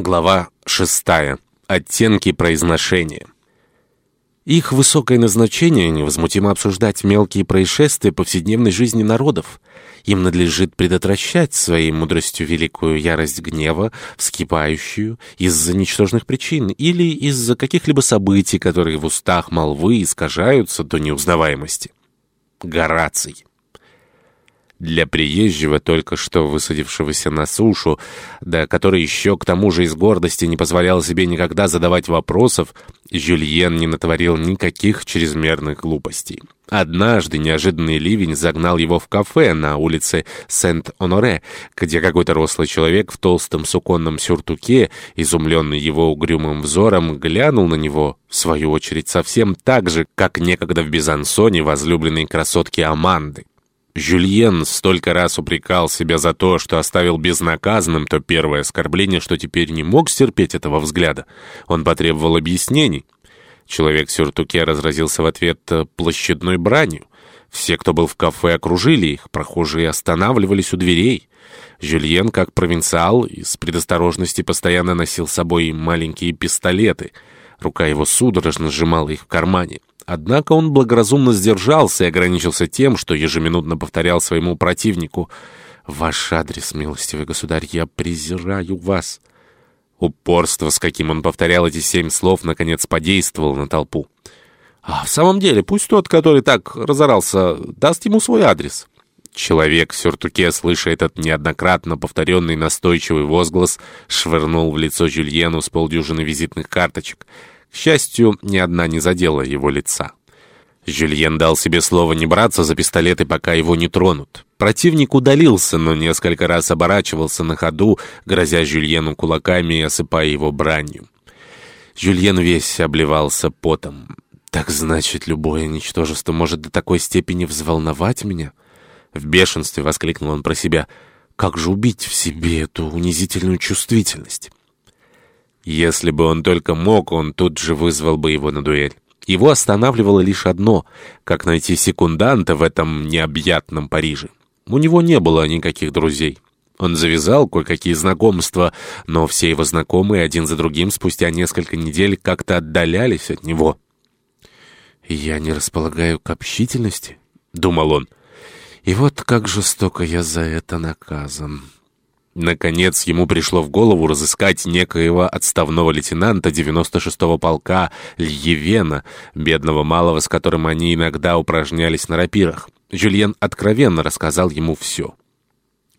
Глава шестая. Оттенки произношения. Их высокое назначение — невозмутимо обсуждать мелкие происшествия повседневной жизни народов. Им надлежит предотвращать своей мудростью великую ярость гнева, вскипающую из-за ничтожных причин или из-за каких-либо событий, которые в устах молвы искажаются до неузнаваемости. Гораций для приезжего, только что высадившегося на сушу, да который еще к тому же из гордости не позволял себе никогда задавать вопросов, Жюльен не натворил никаких чрезмерных глупостей. Однажды неожиданный ливень загнал его в кафе на улице Сент-Оноре, где какой-то рослый человек в толстом суконном сюртуке, изумленный его угрюмым взором, глянул на него, в свою очередь, совсем так же, как некогда в Бизансоне возлюбленной красотки Аманды. Жюльен столько раз упрекал себя за то, что оставил безнаказанным то первое оскорбление, что теперь не мог стерпеть этого взгляда. Он потребовал объяснений. Человек в сюртуке разразился в ответ э, площадной бранью. Все, кто был в кафе, окружили их, прохожие останавливались у дверей. Жюльен, как провинциал, из предосторожности постоянно носил с собой маленькие пистолеты. Рука его судорожно сжимала их в кармане. Однако он благоразумно сдержался и ограничился тем, что ежеминутно повторял своему противнику «Ваш адрес, милостивый государь, я презираю вас». Упорство, с каким он повторял эти семь слов, наконец подействовало на толпу. «А в самом деле, пусть тот, который так разорался, даст ему свой адрес». Человек в сюртуке, слыша этот неоднократно повторенный настойчивый возглас, швырнул в лицо Жюльену с полдюжины визитных карточек — к счастью, ни одна не задела его лица. Жюльен дал себе слово не браться за пистолеты, пока его не тронут. Противник удалился, но несколько раз оборачивался на ходу, грозя Жюльену кулаками и осыпая его бранью. Жюльен весь обливался потом. «Так значит, любое ничтожество может до такой степени взволновать меня?» В бешенстве воскликнул он про себя. «Как же убить в себе эту унизительную чувствительность?» Если бы он только мог, он тут же вызвал бы его на дуэль. Его останавливало лишь одно — как найти секунданта в этом необъятном Париже. У него не было никаких друзей. Он завязал кое-какие знакомства, но все его знакомые один за другим спустя несколько недель как-то отдалялись от него. «Я не располагаю к общительности», — думал он. «И вот как жестоко я за это наказан». Наконец ему пришло в голову разыскать некоего отставного лейтенанта 96-го полка Льевена, бедного малого, с которым они иногда упражнялись на рапирах. Жюльен откровенно рассказал ему все.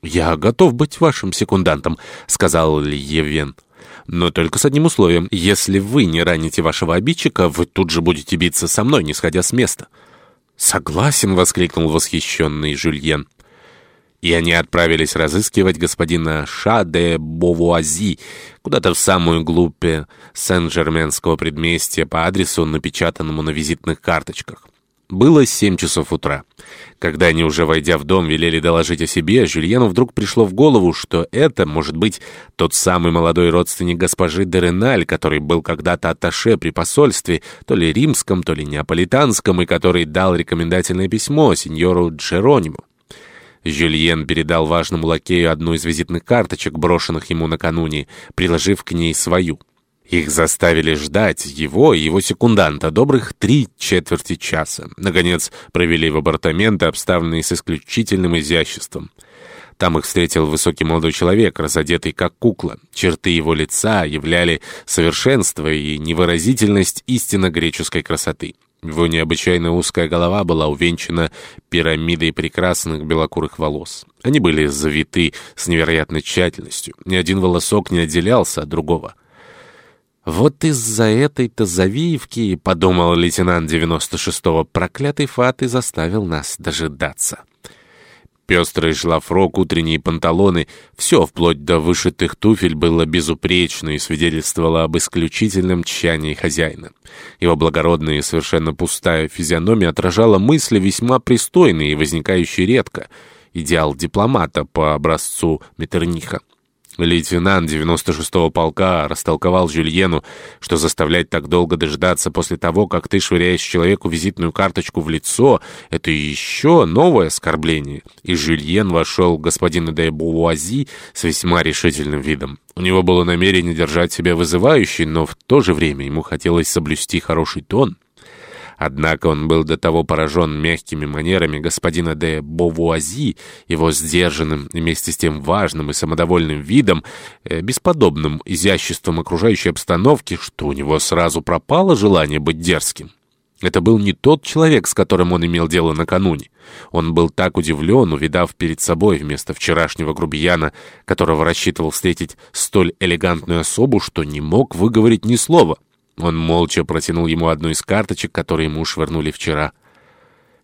«Я готов быть вашим секундантом», — сказал Льевен. «Но только с одним условием. Если вы не раните вашего обидчика, вы тут же будете биться со мной, не сходя с места». «Согласен», — воскликнул восхищенный Жюльен и они отправились разыскивать господина Ша де Бовуази куда-то в самую глубь Сен-Жерменского предместья по адресу, напечатанному на визитных карточках. Было семь часов утра. Когда они, уже войдя в дом, велели доложить о себе, Жюльену вдруг пришло в голову, что это, может быть, тот самый молодой родственник госпожи Дереналь, который был когда-то атташе при посольстве, то ли римском, то ли неаполитанском, и который дал рекомендательное письмо сеньору Джерониму. Жюльен передал важному лакею одну из визитных карточек, брошенных ему накануне, приложив к ней свою. Их заставили ждать его и его секунданта добрых три четверти часа. Наконец, провели в апартаменты, обставленные с исключительным изяществом. Там их встретил высокий молодой человек, разодетый как кукла. Черты его лица являли совершенство и невыразительность истинно греческой красоты. Его необычайно узкая голова была увенчана пирамидой прекрасных белокурых волос. Они были завиты с невероятной тщательностью. Ни один волосок не отделялся от другого. «Вот из-за этой-то завивки, — подумал лейтенант 96-го, — проклятый фат и заставил нас дожидаться». Пестрый шлафрок, утренние панталоны — все, вплоть до вышитых туфель, было безупречно и свидетельствовало об исключительном тщании хозяина. Его благородная и совершенно пустая физиономия отражала мысли весьма пристойные и возникающие редко. Идеал дипломата по образцу Метерниха. Лейтенант 96-го полка растолковал Жюльену, что заставлять так долго дождаться после того, как ты швыряешь человеку визитную карточку в лицо, это еще новое оскорбление. И Жюльен вошел к господину де Бувуази с весьма решительным видом. У него было намерение держать себя вызывающе, но в то же время ему хотелось соблюсти хороший тон. Однако он был до того поражен мягкими манерами господина де Бовуази, его сдержанным вместе с тем важным и самодовольным видом, э, бесподобным изяществом окружающей обстановки, что у него сразу пропало желание быть дерзким. Это был не тот человек, с которым он имел дело накануне. Он был так удивлен, увидав перед собой вместо вчерашнего грубияна, которого рассчитывал встретить столь элегантную особу, что не мог выговорить ни слова. Он молча протянул ему одну из карточек, которые ему швырнули вчера.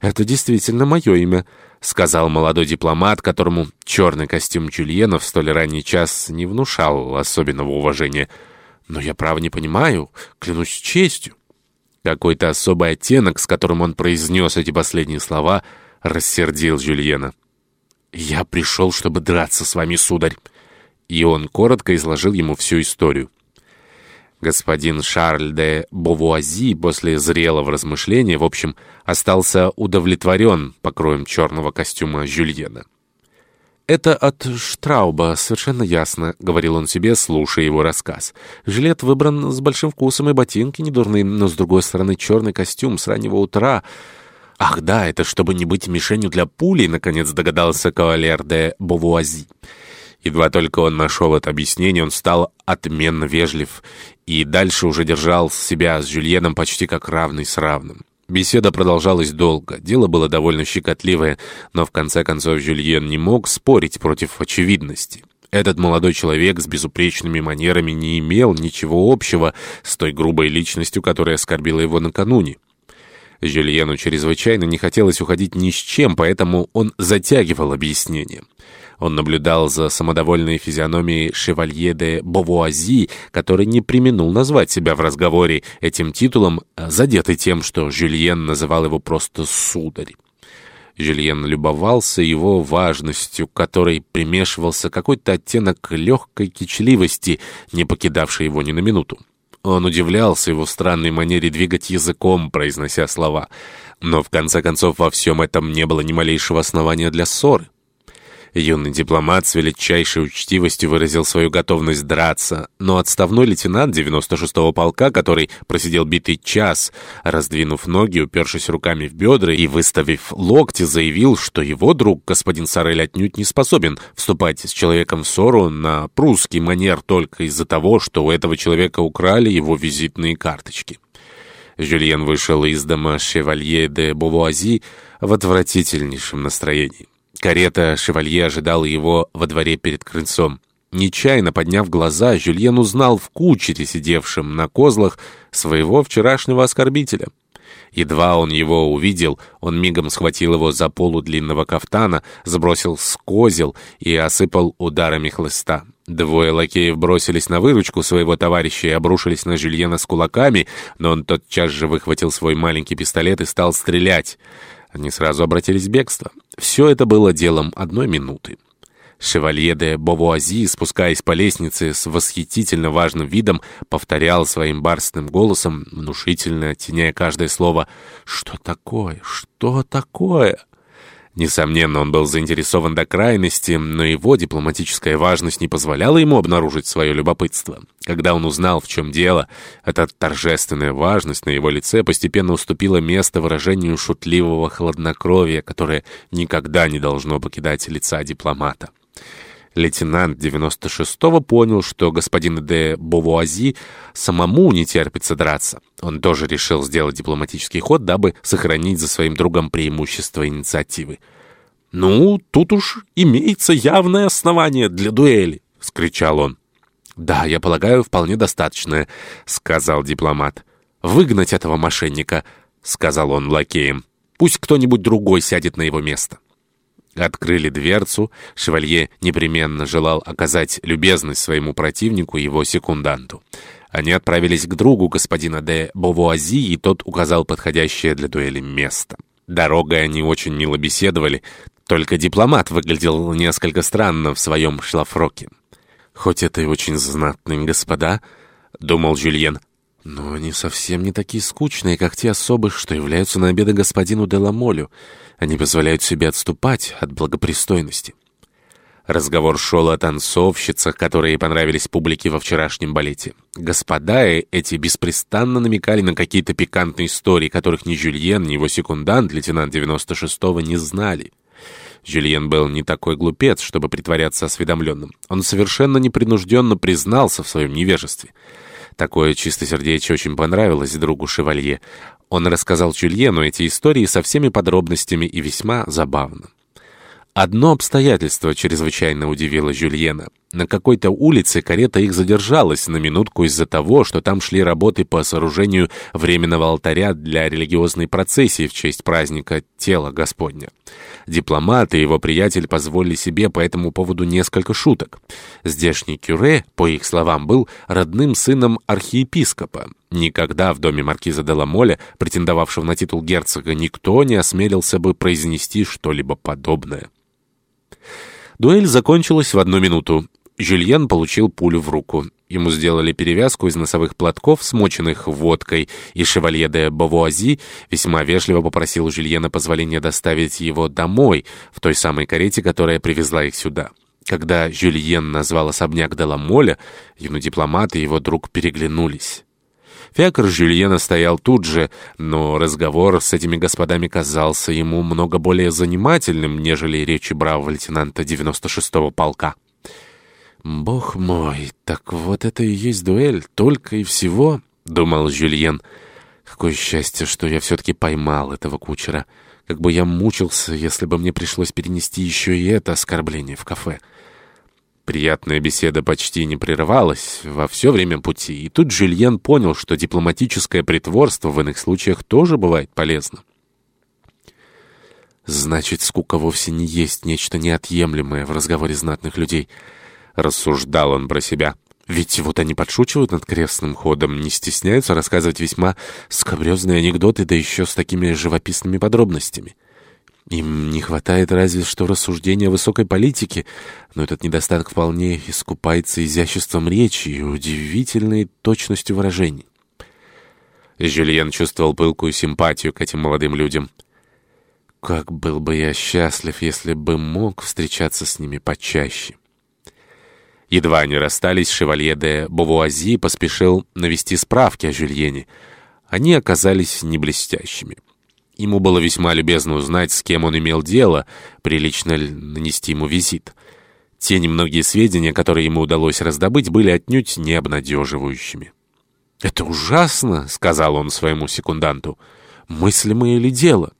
«Это действительно мое имя», — сказал молодой дипломат, которому черный костюм Джульена в столь ранний час не внушал особенного уважения. «Но я, право, не понимаю, клянусь честью». Какой-то особый оттенок, с которым он произнес эти последние слова, рассердил Жюльена. «Я пришел, чтобы драться с вами, сударь». И он коротко изложил ему всю историю. Господин Шарль де Бовуази после зрелого размышления, в общем, остался удовлетворен покроем черного костюма Жюльена. «Это от Штрауба, совершенно ясно», — говорил он себе, слушая его рассказ. «Жилет выбран с большим вкусом и ботинки недурные, но, с другой стороны, черный костюм с раннего утра...» «Ах да, это чтобы не быть мишенью для пули», — наконец догадался кавалер де Бовуази. Едва только он нашел это объяснение, он стал отменно вежлив и дальше уже держал себя с Жюльеном почти как равный с равным. Беседа продолжалась долго, дело было довольно щекотливое, но в конце концов Жюльен не мог спорить против очевидности. Этот молодой человек с безупречными манерами не имел ничего общего с той грубой личностью, которая оскорбила его накануне. Жюльену чрезвычайно не хотелось уходить ни с чем, поэтому он затягивал объяснение. Он наблюдал за самодовольной физиономией шевалье де Бовуази, который не применул назвать себя в разговоре этим титулом, задетый тем, что Жюльен называл его просто «сударь». Жюльен любовался его важностью, которой примешивался какой-то оттенок легкой кичливости, не покидавший его ни на минуту. Он удивлялся его странной манере двигать языком, произнося слова. Но в конце концов во всем этом не было ни малейшего основания для ссоры. Юный дипломат с величайшей учтивостью выразил свою готовность драться, но отставной лейтенант 96-го полка, который просидел битый час, раздвинув ноги, упершись руками в бедра и выставив локти, заявил, что его друг, господин Сорель, отнюдь не способен вступать с человеком в ссору на прусский манер только из-за того, что у этого человека украли его визитные карточки. Жюльен вышел из дома Шевалье де Бовуази в отвратительнейшем настроении. Карета «Шевалье» ожидала его во дворе перед крыльцом. Нечаянно подняв глаза, Жюльен узнал в кучере, сидевшем на козлах, своего вчерашнего оскорбителя. Едва он его увидел, он мигом схватил его за полу длинного кафтана, сбросил с козел и осыпал ударами хлыста. Двое лакеев бросились на выручку своего товарища и обрушились на Жюльена с кулаками, но он тотчас же выхватил свой маленький пистолет и стал стрелять. Они сразу обратились в бегство. Все это было делом одной минуты. Шевалье де Бовуази, спускаясь по лестнице с восхитительно важным видом, повторял своим барственным голосом, внушительно оттеняя каждое слово «Что такое? Что такое?» Несомненно, он был заинтересован до крайности, но его дипломатическая важность не позволяла ему обнаружить свое любопытство. Когда он узнал, в чем дело, эта торжественная важность на его лице постепенно уступила место выражению шутливого хладнокровия, которое никогда не должно покидать лица дипломата. Лейтенант 96-го понял, что господин де Бовуази самому не терпится драться. Он тоже решил сделать дипломатический ход, дабы сохранить за своим другом преимущество инициативы. «Ну, тут уж имеется явное основание для дуэли!» — скричал он. «Да, я полагаю, вполне достаточно», — сказал дипломат. «Выгнать этого мошенника», — сказал он лакеем. «Пусть кто-нибудь другой сядет на его место». Открыли дверцу. Шевалье непременно желал оказать любезность своему противнику, его секунданту. Они отправились к другу господина де Бовуази, и тот указал подходящее для дуэли место. Дорогой они очень мило беседовали, только дипломат выглядел несколько странно в своем шлафроке. Хоть это и очень знатные господа, — думал Жюльен, — но они совсем не такие скучные, как те особы, что являются на обеды господину Деламолю. Они позволяют себе отступать от благопристойности. Разговор шел о танцовщицах, которые понравились публике во вчерашнем балете. Господа эти беспрестанно намекали на какие-то пикантные истории, которых ни Жюльен, ни его секундант, лейтенант 96-го, не знали. Жюльен был не такой глупец, чтобы притворяться осведомленным. Он совершенно непринужденно признался в своем невежестве. Такое чистосердечие очень понравилось другу Шевалье. Он рассказал Жюльену эти истории со всеми подробностями и весьма забавно. Одно обстоятельство чрезвычайно удивило Жюльена. На какой-то улице карета их задержалась на минутку из-за того, что там шли работы по сооружению временного алтаря для религиозной процессии в честь праздника Тела Господня. Дипломат и его приятель позволили себе по этому поводу несколько шуток. Здешний кюре, по их словам, был родным сыном архиепископа. Никогда в доме маркиза де Ламоля, претендовавшего на титул герцога, никто не осмелился бы произнести что-либо подобное. Дуэль закончилась в одну минуту. Жюльен получил пулю в руку. Ему сделали перевязку из носовых платков, смоченных водкой, и шевалье де Бавуази весьма вежливо попросил Жюльена позволения доставить его домой, в той самой карете, которая привезла их сюда. Когда Жюльен назвал особняк де Ламоля, юный дипломат и его друг переглянулись. Фиакр Жюльена стоял тут же, но разговор с этими господами казался ему много более занимательным, нежели речи бравого лейтенанта 96-го полка. «Бог мой, так вот это и есть дуэль, только и всего», — думал Жюльен. «Какое счастье, что я все-таки поймал этого кучера. Как бы я мучился, если бы мне пришлось перенести еще и это оскорбление в кафе». Приятная беседа почти не прерывалась во все время пути, и тут Жюльен понял, что дипломатическое притворство в иных случаях тоже бывает полезно. «Значит, скука вовсе не есть нечто неотъемлемое в разговоре знатных людей», — рассуждал он про себя. «Ведь вот они подшучивают над крестным ходом, не стесняются рассказывать весьма скобрезные анекдоты, да еще с такими живописными подробностями». Им не хватает разве что рассуждения высокой политике, но этот недостаток вполне искупается изяществом речи и удивительной точностью выражений. Жюльен чувствовал пылкую симпатию к этим молодым людям. Как был бы я счастлив, если бы мог встречаться с ними почаще. Едва они расстались, шевалье де Бовуази поспешил навести справки о Жюльене. Они оказались не блестящими. Ему было весьма любезно узнать, с кем он имел дело, прилично нанести ему визит. Те немногие сведения, которые ему удалось раздобыть, были отнюдь не обнадеживающими. «Это ужасно», — сказал он своему секунданту. «Мыслимое ли дело?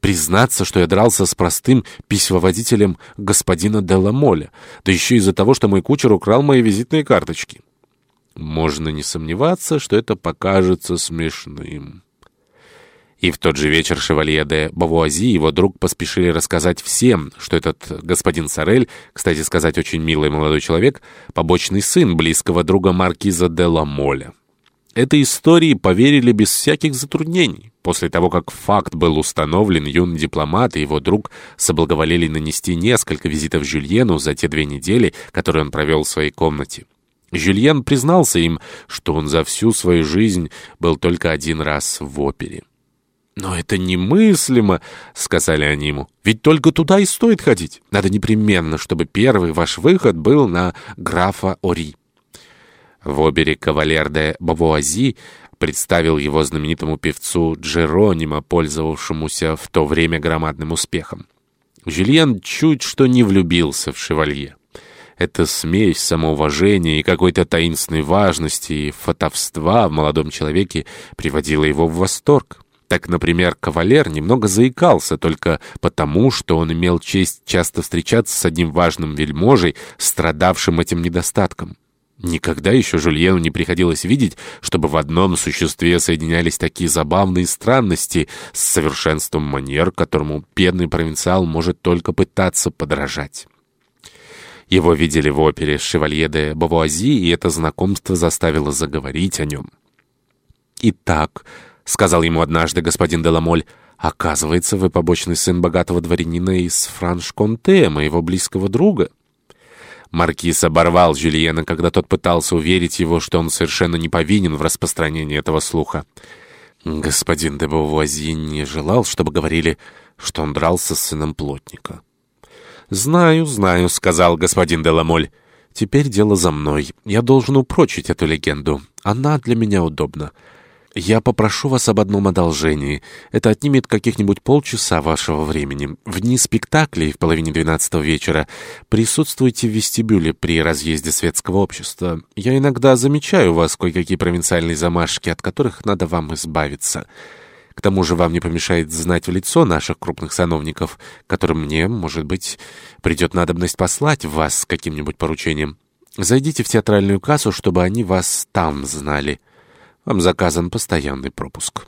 Признаться, что я дрался с простым письмоводителем господина Деламоля, да еще из-за того, что мой кучер украл мои визитные карточки. Можно не сомневаться, что это покажется смешным». И в тот же вечер шевалье де Бавуази и его друг поспешили рассказать всем, что этот господин Сорель, кстати сказать, очень милый молодой человек, побочный сын близкого друга маркиза де Ламоля. Этой истории поверили без всяких затруднений. После того, как факт был установлен, юный дипломат и его друг соблаговолели нанести несколько визитов Жюльену за те две недели, которые он провел в своей комнате. Жюльен признался им, что он за всю свою жизнь был только один раз в опере. «Но это немыслимо», — сказали они ему. «Ведь только туда и стоит ходить. Надо непременно, чтобы первый ваш выход был на графа Ори». В обере кавалер де Бавуази представил его знаменитому певцу Джеронимо, пользовавшемуся в то время громадным успехом. Жюльен чуть что не влюбился в шевалье. Эта смесь самоуважения и какой-то таинственной важности и фатовства в молодом человеке приводила его в восторг. Так, например, кавалер немного заикался только потому, что он имел честь часто встречаться с одним важным вельможей, страдавшим этим недостатком. Никогда еще Жульену не приходилось видеть, чтобы в одном существе соединялись такие забавные странности с совершенством манер, которому бедный провинциал может только пытаться подражать. Его видели в опере «Шевалье де Бавуази», и это знакомство заставило заговорить о нем. Итак, — сказал ему однажды господин Деламоль. «Оказывается, вы побочный сын богатого дворянина из Франш-Конте, моего близкого друга». Маркиз оборвал Жюльена, когда тот пытался уверить его, что он совершенно не повинен в распространении этого слуха. Господин де Бовуазье не желал, чтобы говорили, что он дрался с сыном плотника. «Знаю, знаю», — сказал господин де Ламоль. «Теперь дело за мной. Я должен упрочить эту легенду. Она для меня удобна. Я попрошу вас об одном одолжении. Это отнимет каких-нибудь полчаса вашего времени. В дни спектаклей в половине двенадцатого вечера присутствуйте в вестибюле при разъезде светского общества. Я иногда замечаю у вас кое-какие провинциальные замашки, от которых надо вам избавиться». К тому же вам не помешает знать в лицо наших крупных сановников, которым мне, может быть, придет надобность послать вас с каким-нибудь поручением. Зайдите в театральную кассу, чтобы они вас там знали. Вам заказан постоянный пропуск».